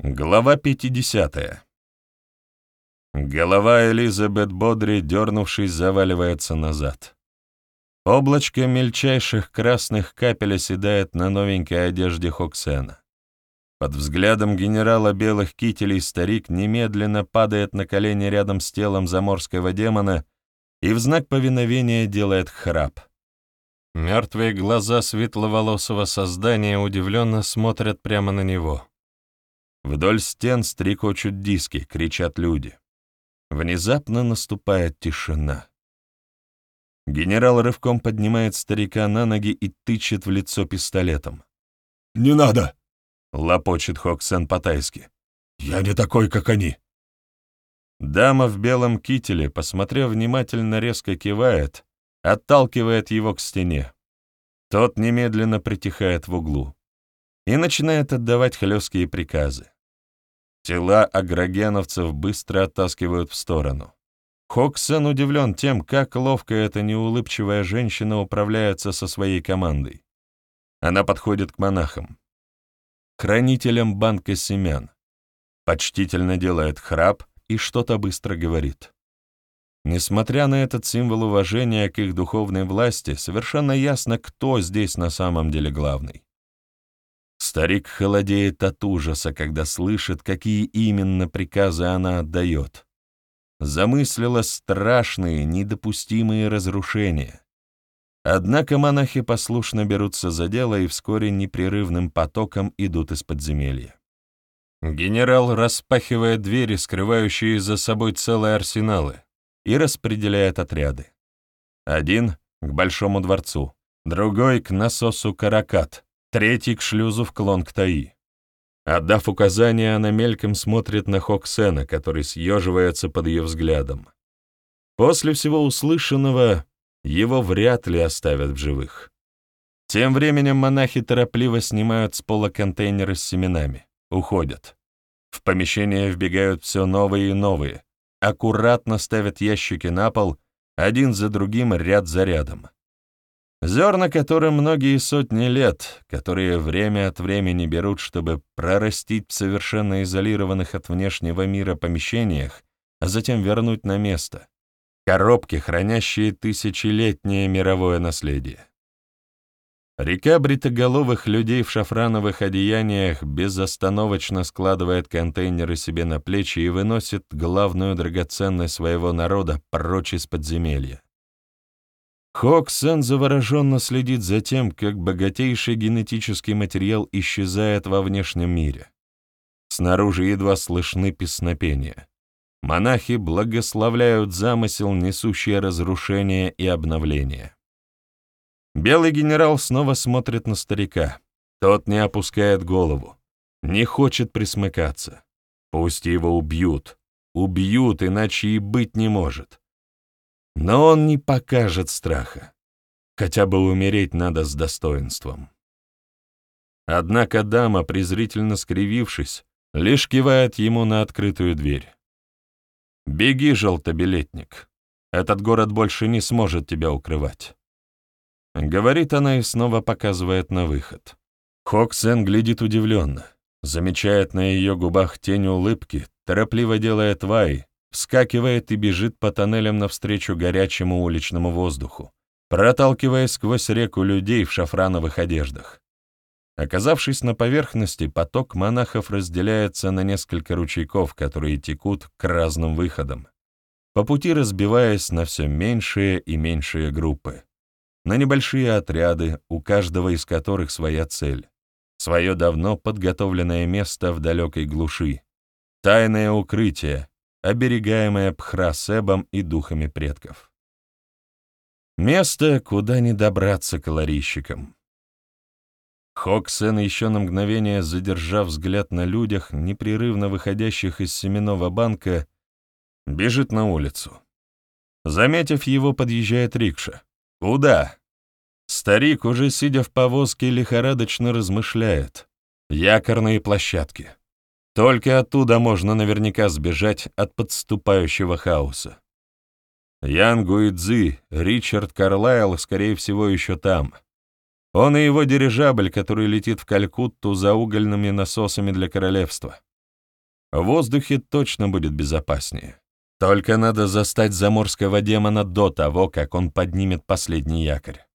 Глава 50. Голова Элизабет Бодри, дернувшись, заваливается назад. Облачко мельчайших красных капель оседает на новенькой одежде Хоксена. Под взглядом генерала белых кителей старик немедленно падает на колени рядом с телом заморского демона и в знак повиновения делает храп. Мертвые глаза светловолосого создания удивленно смотрят прямо на него. Вдоль стен стрекочут диски, кричат люди. Внезапно наступает тишина. Генерал рывком поднимает старика на ноги и тычет в лицо пистолетом. «Не надо!» — лопочет Хоксен по-тайски. «Я не такой, как они!» Дама в белом кителе, посмотрев внимательно, резко кивает, отталкивает его к стене. Тот немедленно притихает в углу и начинает отдавать хлесткие приказы. Тела агрогеновцев быстро оттаскивают в сторону. Хоксен удивлен тем, как ловко эта неулыбчивая женщина управляется со своей командой. Она подходит к монахам, хранителям банка семян, почтительно делает храп и что-то быстро говорит. Несмотря на этот символ уважения к их духовной власти, совершенно ясно, кто здесь на самом деле главный. Старик холодеет от ужаса, когда слышит, какие именно приказы она отдает. Замыслила страшные, недопустимые разрушения. Однако монахи послушно берутся за дело и вскоре непрерывным потоком идут из подземелья. Генерал распахивает двери, скрывающие за собой целые арсеналы, и распределяет отряды. Один — к Большому дворцу, другой — к насосу Каракат, третий к шлюзу в клон к Таи. Отдав указание, она мельком смотрит на Хоксена, который съеживается под ее взглядом. После всего услышанного его вряд ли оставят в живых. Тем временем монахи торопливо снимают с пола контейнеры с семенами, уходят. В помещение вбегают все новые и новые, аккуратно ставят ящики на пол, один за другим, ряд за рядом. Зерна, которым многие сотни лет, которые время от времени берут, чтобы прорастить в совершенно изолированных от внешнего мира помещениях, а затем вернуть на место. Коробки, хранящие тысячелетнее мировое наследие. Река бритоголовых людей в шафрановых одеяниях безостановочно складывает контейнеры себе на плечи и выносит главную драгоценность своего народа прочь из подземелья. Хоксен завороженно следит за тем, как богатейший генетический материал исчезает во внешнем мире. Снаружи едва слышны песнопения. Монахи благословляют замысел, несущий разрушение и обновление. Белый генерал снова смотрит на старика. Тот не опускает голову, не хочет присмыкаться. Пусть его убьют. Убьют, иначе и быть не может. Но он не покажет страха. Хотя бы умереть надо с достоинством. Однако дама, презрительно скривившись, лишь кивает ему на открытую дверь. «Беги, желтобилетник. Этот город больше не сможет тебя укрывать». Говорит она и снова показывает на выход. Хоксен глядит удивленно, замечает на ее губах тень улыбки, торопливо делает вай, вскакивает и бежит по тоннелям навстречу горячему уличному воздуху, проталкиваясь сквозь реку людей в шафрановых одеждах. Оказавшись на поверхности, поток монахов разделяется на несколько ручейков, которые текут к разным выходам, по пути разбиваясь на все меньшие и меньшие группы, на небольшие отряды, у каждого из которых своя цель, свое давно подготовленное место в далекой глуши, тайное укрытие, оберегаемая Пхрасебом и духами предков. Место, куда не добраться калорийщикам. Хоксен, еще на мгновение задержав взгляд на людях, непрерывно выходящих из семенного банка, бежит на улицу. Заметив его, подъезжает рикша. «Куда?» Старик, уже сидя в повозке, лихорадочно размышляет. Якорные площадки. Только оттуда можно наверняка сбежать от подступающего хаоса. Ян Гуидзи, Ричард Карлайл, скорее всего, еще там. Он и его дирижабль, который летит в Калькутту за угольными насосами для королевства. В воздухе точно будет безопаснее. Только надо застать заморского демона до того, как он поднимет последний якорь.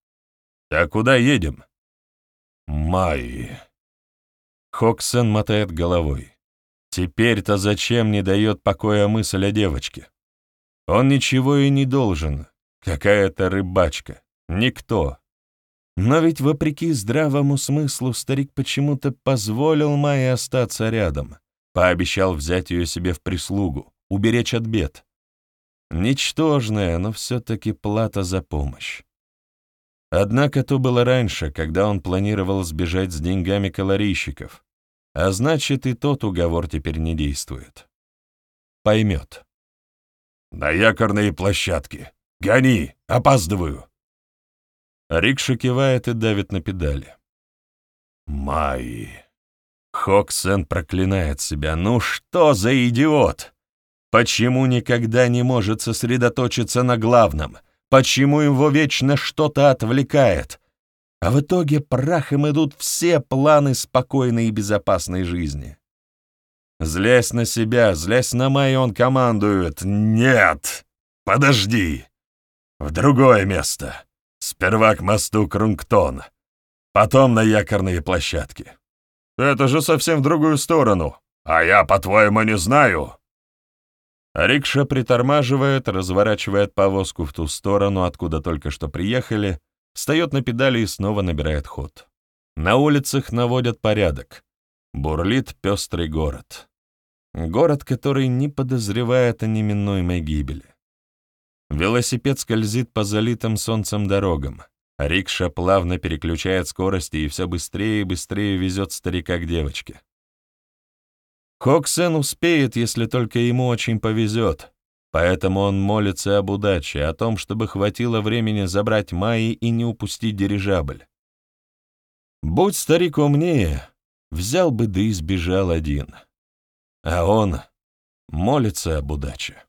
«Так куда едем?» «Майи». Хоксен мотает головой. Теперь-то зачем не дает покоя мысль о девочке? Он ничего и не должен. Какая-то рыбачка. Никто. Но ведь, вопреки здравому смыслу, старик почему-то позволил Майе остаться рядом, пообещал взять ее себе в прислугу, уберечь от бед. Ничтожная, но все-таки плата за помощь. Однако то было раньше, когда он планировал сбежать с деньгами калорийщиков, а значит и тот уговор теперь не действует. Поймет. «На якорные площадки! Гони! Опаздываю!» Рикша кивает и давит на педали. Майи. Хоксен проклинает себя. Ну что за идиот? Почему никогда не может сосредоточиться на главном? Почему его вечно что-то отвлекает? А в итоге прахом идут все планы спокойной и безопасной жизни. Злясь на себя, злясь на Майю, он командует «Нет! Подожди! В другое место!» Сперва к мосту Крунгтон, потом на якорные площадки. Это же совсем в другую сторону. А я, по-твоему, не знаю. Рикша притормаживает, разворачивает повозку в ту сторону, откуда только что приехали, встает на педали и снова набирает ход. На улицах наводят порядок. Бурлит пестрый город. Город, который не подозревает о неминуемой гибели. Велосипед скользит по залитым солнцем дорогам. Рикша плавно переключает скорости и все быстрее и быстрее везет старика к девочке. Хоксен успеет, если только ему очень повезет, поэтому он молится об удаче, о том, чтобы хватило времени забрать Майи и не упустить дирижабль. Будь старик умнее, взял бы да избежал один. А он молится об удаче.